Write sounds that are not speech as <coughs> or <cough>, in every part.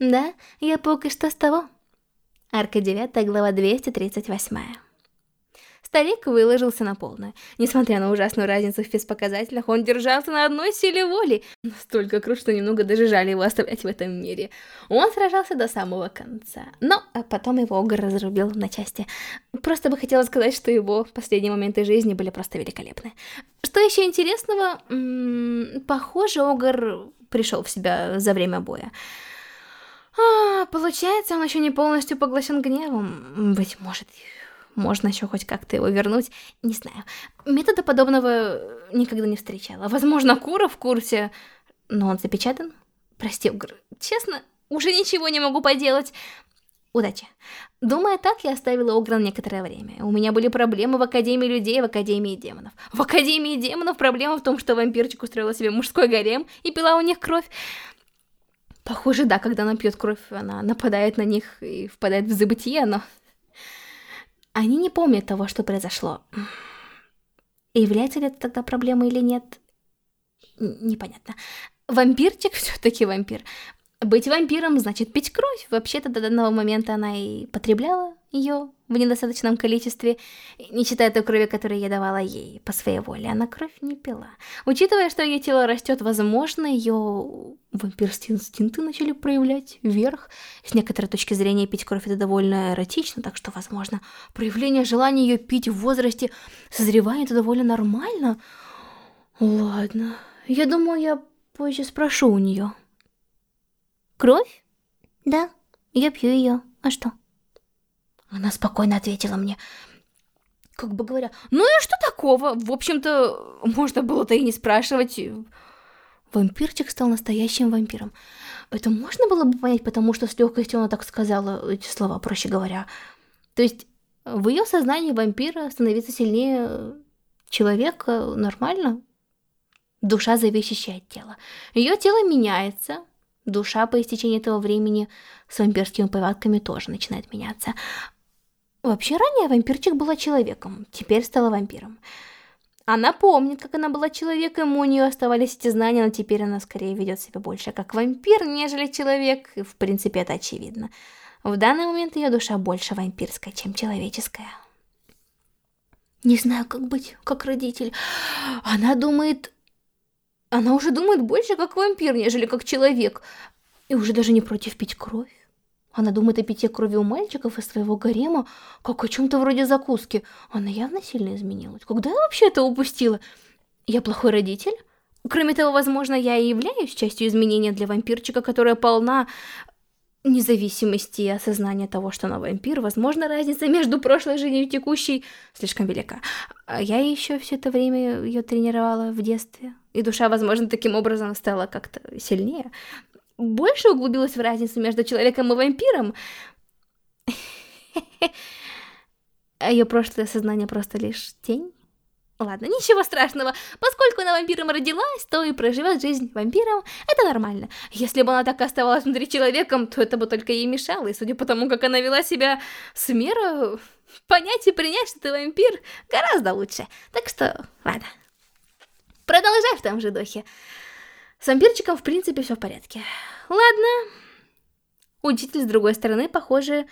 Да, я и что с того? Арка 9, глава 238. Старик выложился на полную. Несмотря на ужасную разницу в физпоказателях, он держался на одной силе воли. Настолько крут, что немного даже жаль его оставлять в этом мире. Он сражался до самого конца. Но а потом его Огр разрубил на части. Просто бы хотела сказать, что его последние моменты жизни были просто великолепны. Что еще интересного? М -м, похоже, Огр пришел в себя за время боя. А, получается, он еще не полностью поглощен гневом. Быть может, можно еще хоть как-то его вернуть, не знаю. Метода подобного никогда не встречала. Возможно, Кура в курсе, но он запечатан. Прости, Угр, честно, уже ничего не могу поделать. Удачи. Думая так, я оставила Огра на некоторое время. У меня были проблемы в Академии людей в Академии демонов. В Академии демонов проблема в том, что вампирчик устроила себе мужской гарем и пила у них кровь. Похоже, да, когда она пьет кровь, она нападает на них и впадает в забытие, но они не помнят того, что произошло. является ли это тогда проблемой или нет? Непонятно. Вампирчик все-таки вампир. Быть вампиром значит пить кровь. Вообще-то до данного момента она и потребляла ее в недостаточном количестве, не считая той крови, которую я давала ей по своей воле. Она кровь не пила. Учитывая, что ее тело растет, возможно, ее вампирские инстинкты начали проявлять вверх. С некоторой точки зрения пить кровь это довольно эротично, так что, возможно, проявление желания ее пить в возрасте созревания это довольно нормально. Ладно, я думаю, я позже спрошу у нее. Кровь? Да, я пью ее. А что? Она спокойно ответила мне. Как бы говоря, ну и что такого? В общем-то, можно было-то и не спрашивать. Вампирчик стал настоящим вампиром. Это можно было бы понять, потому что с легкостью она так сказала эти слова, проще говоря. То есть в ее сознании вампира становиться сильнее человека нормально. Душа зависящая от тела. Ее тело меняется, Душа по истечении этого времени с вампирскими повадками тоже начинает меняться. Вообще, ранее вампирчик была человеком, теперь стала вампиром. Она помнит, как она была человеком, у нее оставались эти знания, но теперь она скорее ведет себя больше как вампир, нежели человек, и в принципе это очевидно. В данный момент ее душа больше вампирская, чем человеческая. Не знаю, как быть, как родитель. Она думает, она уже думает больше как вампир, нежели как человек. И уже даже не против пить кровь. Она думает о питье крови у мальчиков из своего гарема, как о чем-то вроде закуски. Она явно сильно изменилась. Когда я вообще это упустила? Я плохой родитель? Кроме того, возможно, я и являюсь частью изменения для вампирчика, которая полна независимости и осознания того, что она вампир, возможно, разница между прошлой жизнью и текущей слишком велика. А я еще все это время ее тренировала в детстве, и душа, возможно, таким образом стала как-то сильнее. Больше углубилась в разницу между человеком и вампиром. <laughs> А ее прошлое сознание просто лишь тень. Ладно, ничего страшного. Поскольку она вампиром родилась, то и проживет жизнь вампиром. Это нормально. Если бы она так оставалась внутри человеком, то это бы только ей мешало. И судя по тому, как она вела себя с меру, понять и принять, что ты вампир, гораздо лучше. Так что, ладно. Продолжай в том же духе. С вампирчиком, в принципе, все в порядке. Ладно. Учитель, с другой стороны, похоже,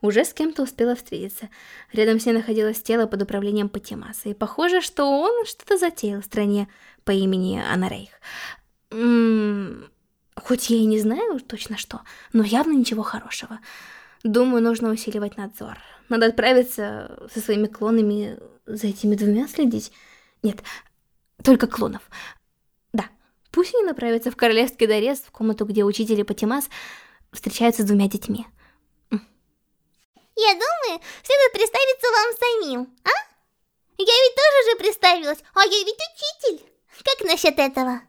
уже с кем-то успела встретиться. Рядом с ней находилось тело под управлением Патимаса, и похоже, что он что-то затеял в стране по имени Анарейх. Ммм... Хоть я и не знаю точно что, но явно ничего хорошего. Думаю, нужно усиливать надзор. Надо отправиться со своими клонами за этими двумя следить. Нет, только клонов. Да, пусть они направятся в Королевский дворец, в комнату, где учитель и Патимас встречаются с двумя детьми. Я думаю, следует представиться вам самим, а? Я ведь тоже же представилась, а я ведь учитель. Как насчет этого?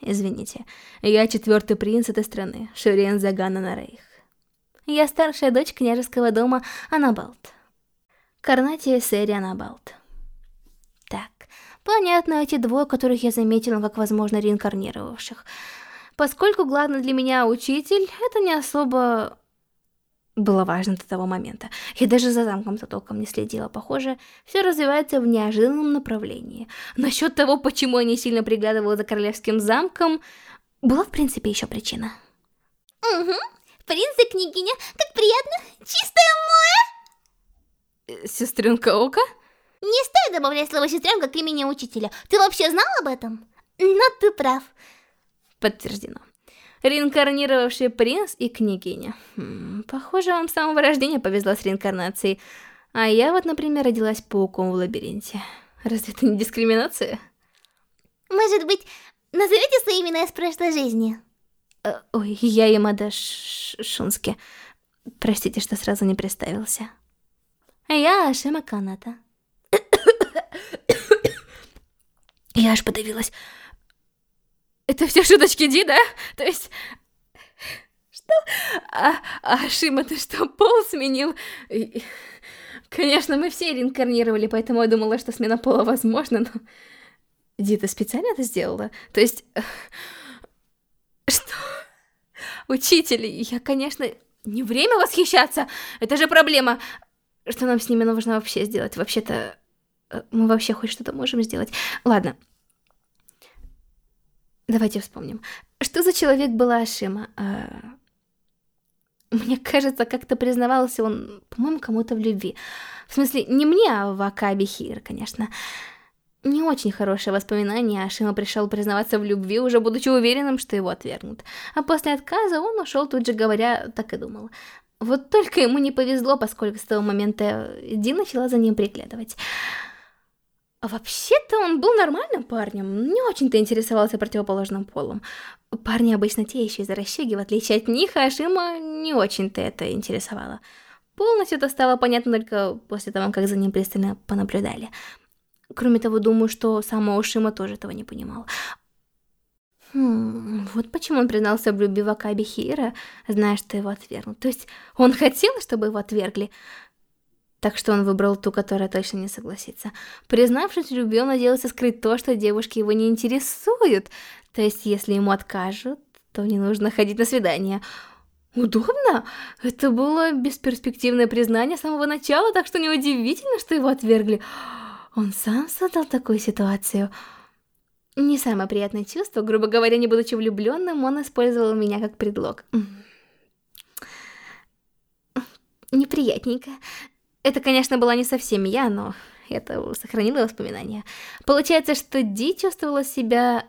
Извините, я четвертый принц этой страны, Ширен Загана Нарейх. Я старшая дочь княжеского дома Анабалт. Карнатия Сэри Анабалт. Так, понятно, эти двое, которых я заметила как, возможно, реинкарнировавших. Поскольку главный для меня учитель, это не особо было важно до того момента. Я даже за замком-то толком не следила. Похоже, все развивается в неожиданном направлении. Насчет того, почему я не сильно приглядывала за королевским замком, была в принципе еще причина. Угу. Принц и княгиня, как приятно. Чистое море. Э, сестренка Ока? Не стоит добавлять слово сестренка к имени учителя. Ты вообще знал об этом? Но ты прав. Подтверждено. Реинкарнировавший принц и княгиня. Хм, похоже, вам с самого рождения повезло с реинкарнацией. А я вот, например, родилась пауком в лабиринте. Разве это не дискриминация? Может быть, назовите свои имена из прошлой жизни? Э, ой, я Ямада Шунски. Простите, что сразу не представился. Я Ашима Каната. <coughs> Я аж подавилась. Это все шуточки Ди, да? То есть... Что? А, а Шима, ты что, пол сменил? Конечно, мы все реинкарнировали, поэтому я думала, что смена пола возможна, но... Ди, ты специально это сделала? То есть... Что? Учитель, я, конечно, не время восхищаться, это же проблема. Что нам с ними нужно вообще сделать? Вообще-то, э, мы вообще хоть что-то можем сделать. Ладно. Давайте вспомним. Что за человек была Ашима? А... Мне кажется, как-то признавался он, по-моему, кому-то в любви. В смысле, не мне, а в Акаби Хир, конечно. Не очень хорошее воспоминание, Ашима пришел признаваться в любви, уже будучи уверенным, что его отвергнут. А после отказа он ушел тут же говоря, так и думал. Вот только ему не повезло, поскольку с того момента Ди начала за ним приглядывать. А вообще-то он был нормальным парнем, не очень-то интересовался противоположным полом. Парни обычно те еще из-за расщеги, в отличие от них, а Ашима не очень-то это интересовало. Полностью это стало понятно только после того, как за ним пристально понаблюдали. Кроме того, думаю, что сам Оушима тоже этого не понимал. Хм, вот почему он признался в любви Вакаби Хира, зная, что его отвергнут. То есть он хотел, чтобы его отвергли, так что он выбрал ту, которая точно не согласится. Признавшись в любви, он надеялся скрыть то, что девушки его не интересуют. То есть, если ему откажут, то не нужно ходить на свидание. Удобно? Это было бесперспективное признание с самого начала, так что неудивительно, что его отвергли. Он сам создал такую ситуацию. Не самое приятное чувство, грубо говоря, не будучи влюбленным, он использовал меня как предлог. Неприятненько. Это, конечно, была не совсем я, но это сохранило воспоминания. Получается, что Ди чувствовала себя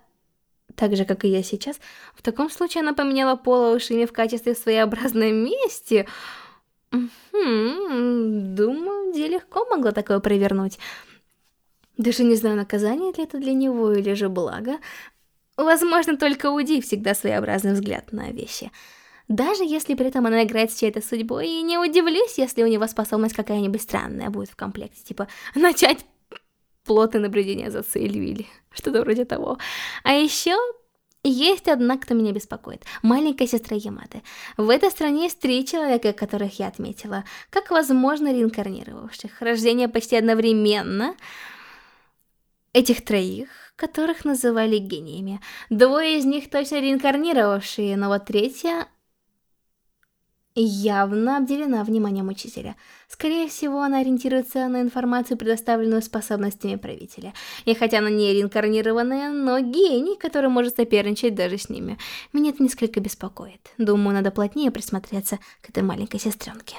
так же, как и я сейчас. В таком случае она поменяла пол Ушине в качестве своеобразной мести. Хм, думаю, Ди легко могла такое провернуть. Даже не знаю, наказание ли это для него или же благо. Возможно, только у Ди всегда своеобразный взгляд на вещи. Даже если при этом она играет с чьей-то судьбой, и не удивлюсь, если у него способность какая-нибудь странная будет в комплекте, типа <laughs> начать плотное наблюдение за целью или что-то вроде того. А еще есть одна, кто меня беспокоит. Маленькая сестра Ямады. В этой стране есть три человека, которых я отметила, как возможно реинкарнировавших. Рождение почти одновременно этих троих, которых называли гениями. Двое из них точно реинкарнировавшие, но вот третья явно обделена вниманием учителя. Скорее всего, она ориентируется на информацию, предоставленную способностями правителя. И хотя она не реинкарнированная, но гений, который может соперничать даже с ними. Меня это несколько беспокоит. Думаю, надо плотнее присмотреться к этой маленькой сестренке.